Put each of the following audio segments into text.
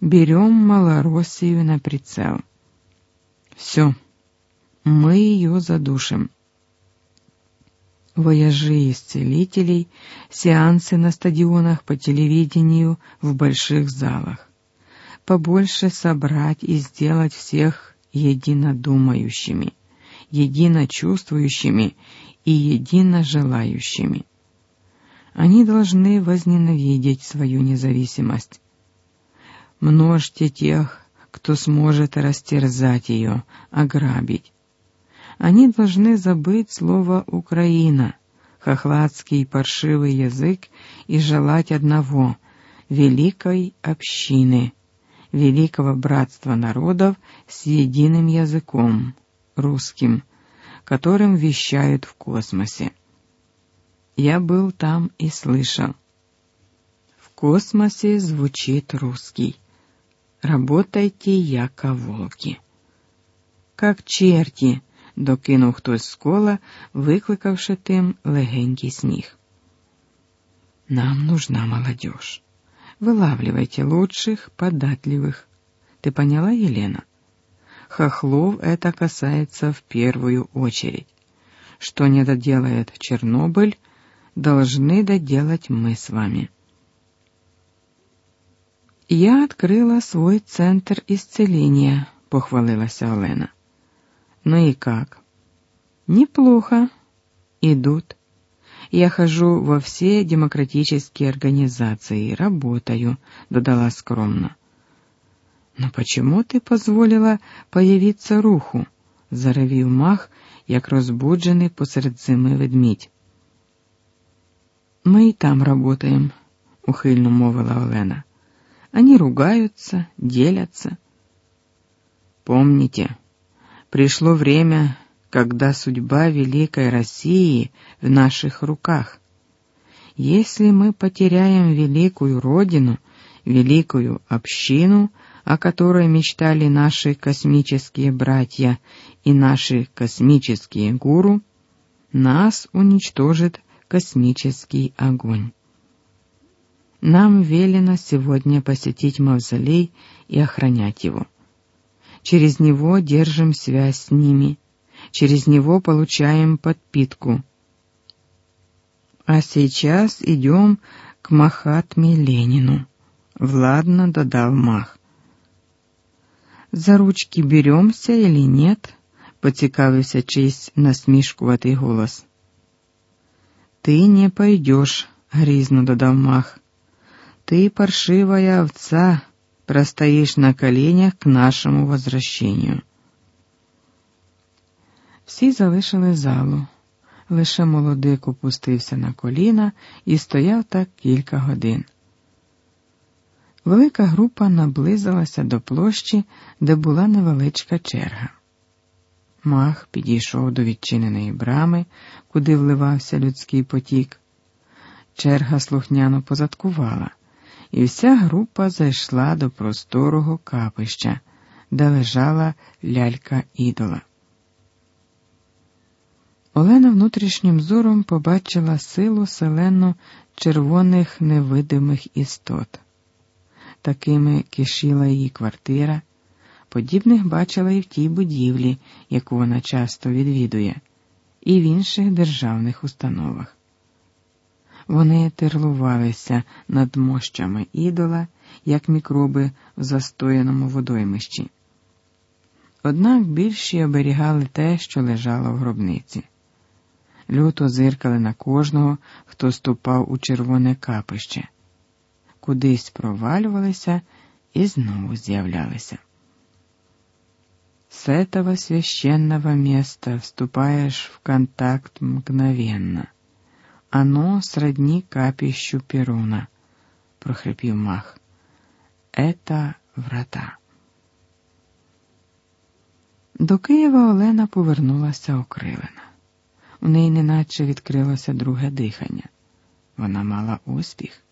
берем Малороссию на прицел. Все, мы ее задушим. Вояжи исцелителей, сеансы на стадионах по телевидению, в больших залах. Побольше собрать и сделать всех единодумающими, единочувствующими и едино желающими. Они должны возненавидеть свою независимость. Множьте тех, кто сможет растерзать ее, ограбить. Они должны забыть слово «Украина», хохладский паршивый язык и желать одного — великой общины, великого братства народов с единым языком, русским, которым вещают в космосе. Я был там и слышал. В космосе звучит русский. Работайте, яко волки. Как черти, докинув хтось з кола, викликавши тим легенький сміх. Нам нужна молодежь. Вылавливайте лучших, податливых. Ты поняла, Елена? Хохлов это касается в первую очередь. Что не доделает Чернобыль, должны доделать мы с вами. Я открыла свой центр исцеления, похвалилась Олена. Ну и как? Неплохо. Идут. Я хожу во все демократические организации, работаю, додала скромно. Но почему ты позволила появиться руху? заревів мах, як розбуджений посеред зими ведмідь. Мы и там работаем, ухильно мовила Олена. Они ругаются, делятся. Помните, пришло время, когда судьба великой России в наших руках. Если мы потеряем великую родину, великую общину, о которой мечтали наши космические братья и наши космические гуру, нас уничтожит космический огонь. Нам велено сегодня посетить мавзолей и охранять его. Через него держим связь с ними, через него получаем подпитку. А сейчас идем к Махатме Ленину. Владно додал Мах. За ручки беремся или нет? поцікавився чийсь насмішкуватий голос. Ты не пойдешь, грізно додав Мах. Ты, паршивая овца, простоишь на коленях к нашему возвращению. Всі залишили залу. Лише молодик опустився на коліна і стояв так кілька годин. Велика група наблизилася до площі, де була невеличка черга. Мах підійшов до відчиненої брами, куди вливався людський потік. Черга слухняно позадкувала, і вся група зайшла до просторого капища, де лежала лялька ідола. Олена внутрішнім зором побачила силу селену червоних невидимих істот. Такими кишіла її квартира. Подібних бачила і в тій будівлі, яку вона часто відвідує, і в інших державних установах. Вони терлувалися над мощами ідола, як мікроби в застояному водоймищі. Однак більші оберігали те, що лежало в гробниці. Люто зиркали на кожного, хто ступав у червоне капище, кудись провалювалися і знову з'являлися. С этого священного места вступаешь в контакт мгновенно. Оно сродни капищу Перуна, прохрипів Мах. Это врата. До Києва Олена повернулася окрилена. У неї неначе відкрилося друге дихання. Вона мала успіх.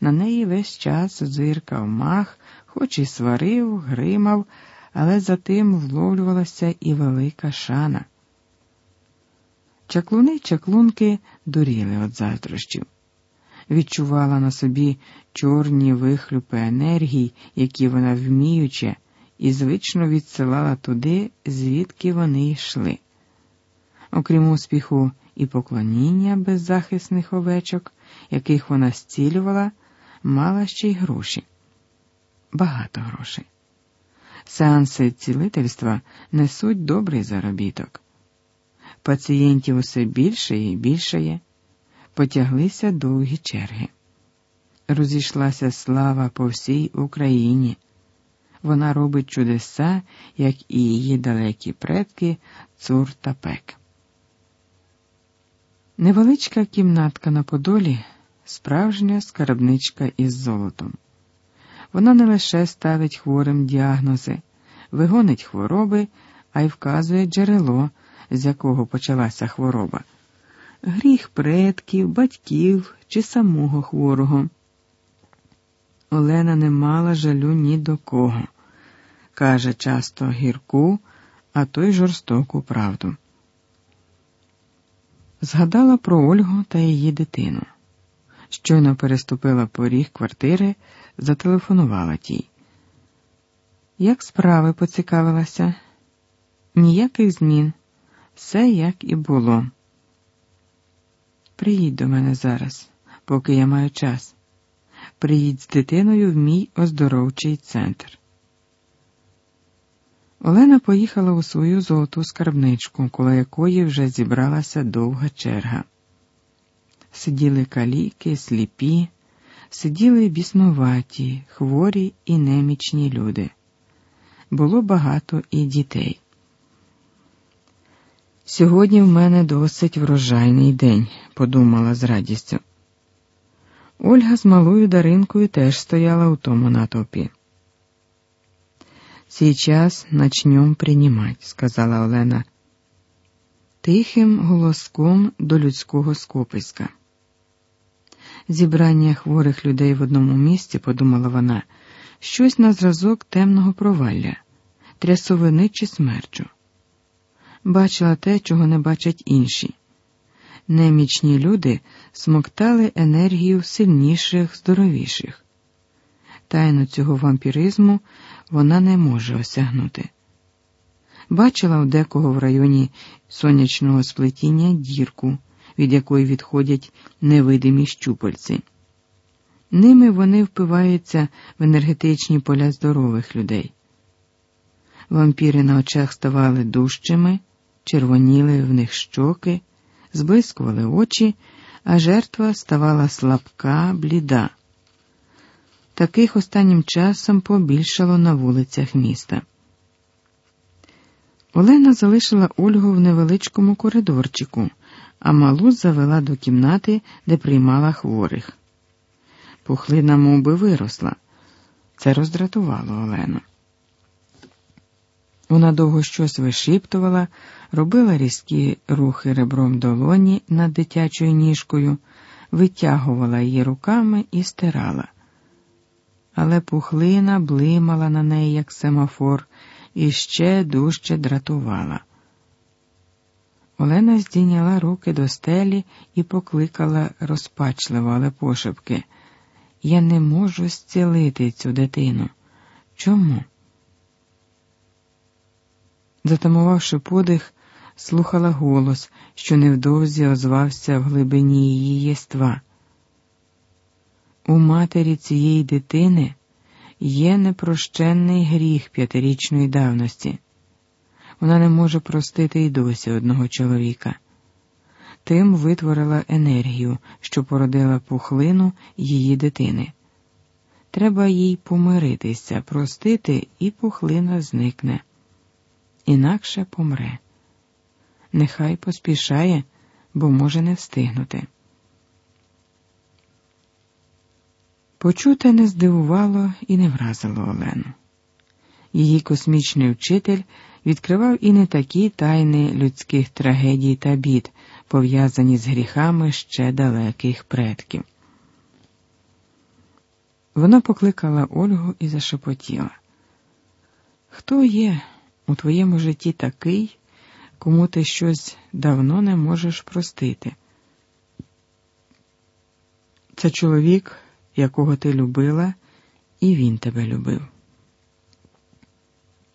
На неї весь час зиркав мах, хоч і сварив, гримав але за тим вловлювалася і велика шана. Чаклуни й чаклунки дуріли від заздрощів. відчувала на собі чорні вихлюпи енергії, які вона вміюче, і звично відсилала туди, звідки вони йшли. Окрім успіху і поклоніння беззахисних овечок, яких вона зцілювала, мала ще й гроші. Багато грошей. Сеанси цілительства несуть добрий заробіток. Пацієнтів усе більше і більше. Потяглися довгі черги. Розійшлася слава по всій Україні. Вона робить чудеса, як і її далекі предки, цур та пек. Невеличка кімнатка на Подолі справжня скарбничка із золотом. Вона не лише ставить хворим діагнози, вигонить хвороби, а й вказує джерело, з якого почалася хвороба, гріх предків, батьків чи самого хворого. Олена не мала жалю ні до кого, каже часто гірку, а то й жорстоку правду. Згадала про Ольгу та її дитину. Щойно переступила поріг квартири, зателефонувала тій. Як справи поцікавилася? Ніяких змін, все як і було. Приїдь до мене зараз, поки я маю час. Приїдь з дитиною в мій оздоровчий центр. Олена поїхала у свою золоту скарбничку, коло якої вже зібралася довга черга. Сиділи каліки, сліпі, сиділи біснуваті, хворі і немічні люди. Було багато і дітей. Сьогодні в мене досить врожайний день, подумала з радістю. Ольга з малою Даринкою теж стояла у тому натовпі. Сейчас начнем принимать, сказала Олена тихим голоском до людського скописька. Зібрання хворих людей в одному місці, подумала вона, щось на зразок темного провалля, трясовини чи смерчу. Бачила те, чого не бачать інші. Немічні люди смоктали енергію сильніших, здоровіших. Тайну цього вампіризму вона не може осягнути. Бачила у декого в районі сонячного сплетіння дірку, від якої відходять невидимі щупальці. Ними вони впиваються в енергетичні поля здорових людей. Вампіри на очах ставали дужчими, червоніли в них щоки, зблискували очі, а жертва ставала слабка, бліда. Таких останнім часом побільшало на вулицях міста. Олена залишила Ольгу в невеличкому коридорчику, а малу завела до кімнати, де приймала хворих. Пухлина мов би, виросла. Це роздратувало Олену. Вона довго щось вишіптувала, робила різкі рухи ребром долоні над дитячою ніжкою, витягувала її руками і стирала. Але пухлина блимала на неї, як семафор, і ще дужче дратувала. Олена здійняла руки до стелі і покликала розпачливо, але пошепки. Я не можу зцілити цю дитину. Чому? Затамувавши подих, слухала голос, що невдовзі озвався в глибині її єства. У матері цієї дитини є непрощенний гріх п'ятирічної давності. Вона не може простити й досі одного чоловіка. Тим витворила енергію, що породила пухлину її дитини. Треба їй помиритися, простити, і пухлина зникне. Інакше помре. Нехай поспішає, бо може не встигнути. Почуте не здивувало і не вразило Олену. Її космічний вчитель відкривав і не такі тайни людських трагедій та бід, пов'язані з гріхами ще далеких предків. Вона покликала Ольгу і зашепотіла. Хто є у твоєму житті такий, кому ти щось давно не можеш простити? Це чоловік, якого ти любила, і він тебе любив.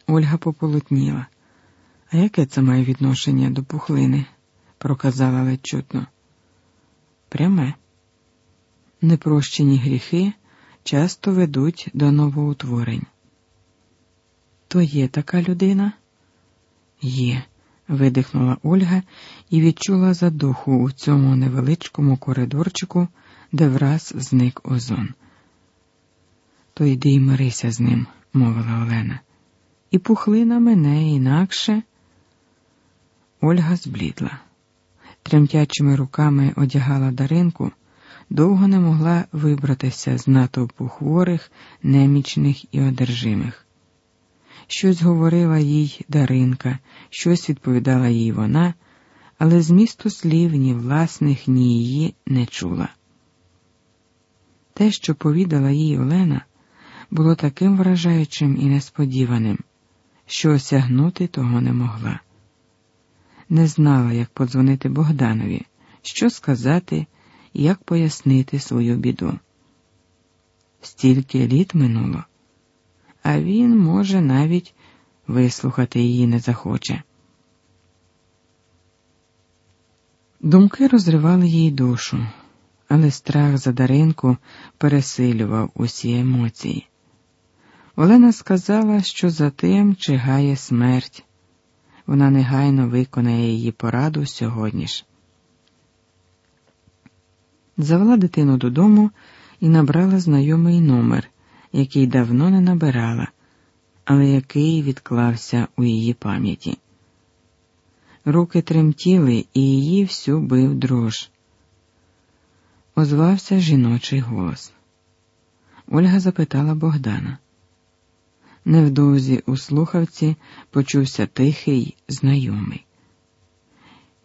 Ольга пополотніла. А яке це має відношення до пухлини? проказала ледь чутно. Пряме. Непрощені гріхи часто ведуть до новоутворень. То є така людина? Є, видихнула Ольга і відчула задуху у цьому невеличкому коридорчику, де враз зник озон. То йди й мирися з ним, мовила Олена. І пухлина мене інакше. Ольга зблідла. Тремтячими руками одягала даринку, довго не могла вибратися з натовпу хворих, немічних і одержимих. Щось говорила їй Даринка, щось відповідала їй вона, але змісту слів ні власних, ні її не чула. Те, що повідала їй Олена, було таким вражаючим і несподіваним, що осягнути того не могла. Не знала, як подзвонити Богданові, що сказати, як пояснити свою біду. Стільки літ минуло а він, може, навіть вислухати її не захоче. Думки розривали їй душу, але страх за Даринку пересилював усі емоції. Олена сказала, що за тим чигає смерть. Вона негайно виконає її пораду сьогодні ж. Завела дитину додому і набрала знайомий номер який давно не набирала, але який відклався у її пам'яті. Руки тремтіли, і її всю бив дрож. Озвався жіночий голос. Ольга запитала Богдана. Невдовзі у слухавці почувся тихий, знайомий.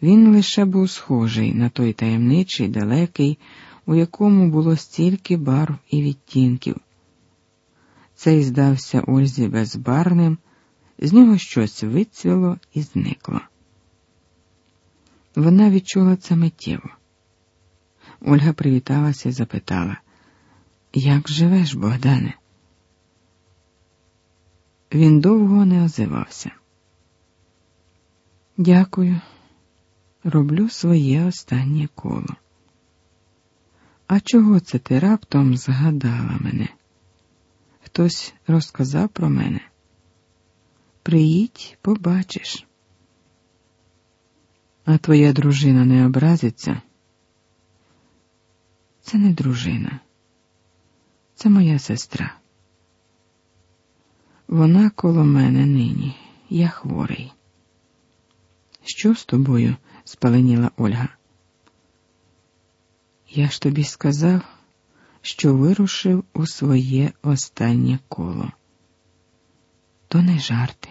Він лише був схожий на той таємничий, далекий, у якому було стільки барв і відтінків. Цей здався Ользі безбарним, з нього щось вицвіло і зникло. Вона відчула це миттєво. Ольга привіталася і запитала, як живеш, Богдане? Він довго не озивався. Дякую, роблю своє останнє коло. А чого це ти раптом згадала мене? Хтось розказав про мене. Приїдь, побачиш. А твоя дружина не образиться? Це не дружина, це моя сестра. Вона коло мене нині, я хворий. Що з тобою? спаленіла Ольга. Я ж тобі сказав що вирушив у своє останнє коло. То не жарти.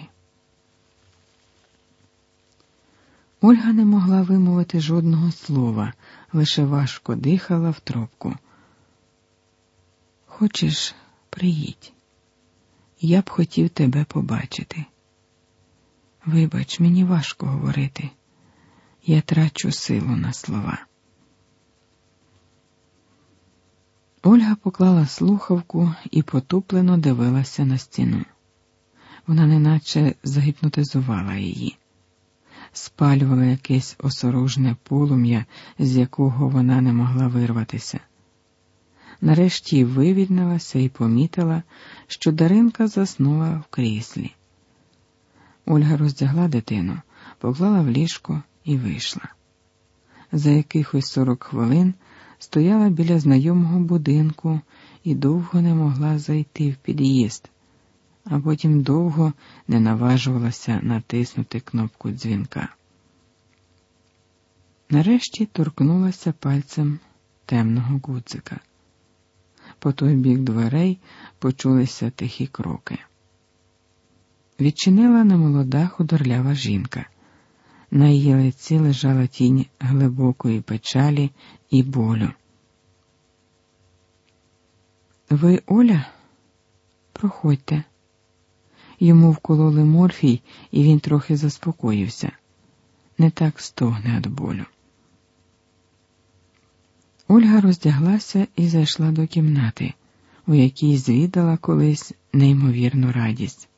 Ольга не могла вимовити жодного слова, лише важко дихала в трубку. Хочеш, приїдь, я б хотів тебе побачити. Вибач, мені важко говорити, я трачу силу на слова. Ольга поклала слухавку і потуплено дивилася на стіну. Вона неначе загіпнотизувала її, спалювала якесь осоружне полум'я, з якого вона не могла вирватися. Нарешті вивільнилася і помітила, що Даринка заснула в кріслі. Ольга роздягла дитину, поклала в ліжко і вийшла. За якихось сорок хвилин стояла біля знайомого будинку і довго не могла зайти в під'їзд, а потім довго не наважувалася натиснути кнопку дзвінка. Нарешті торкнулася пальцем темного гудзика. По той бік дверей почулися тихі кроки. Відчинила немолода худорлява жінка. На її лиці лежала тінь глибокої печалі і болю. Ви Оля? Проходьте. Йому вкололи морфій, і він трохи заспокоївся, не так стогне від болю. Ольга роздяглася і зайшла до кімнати, у якій звідала колись неймовірну радість.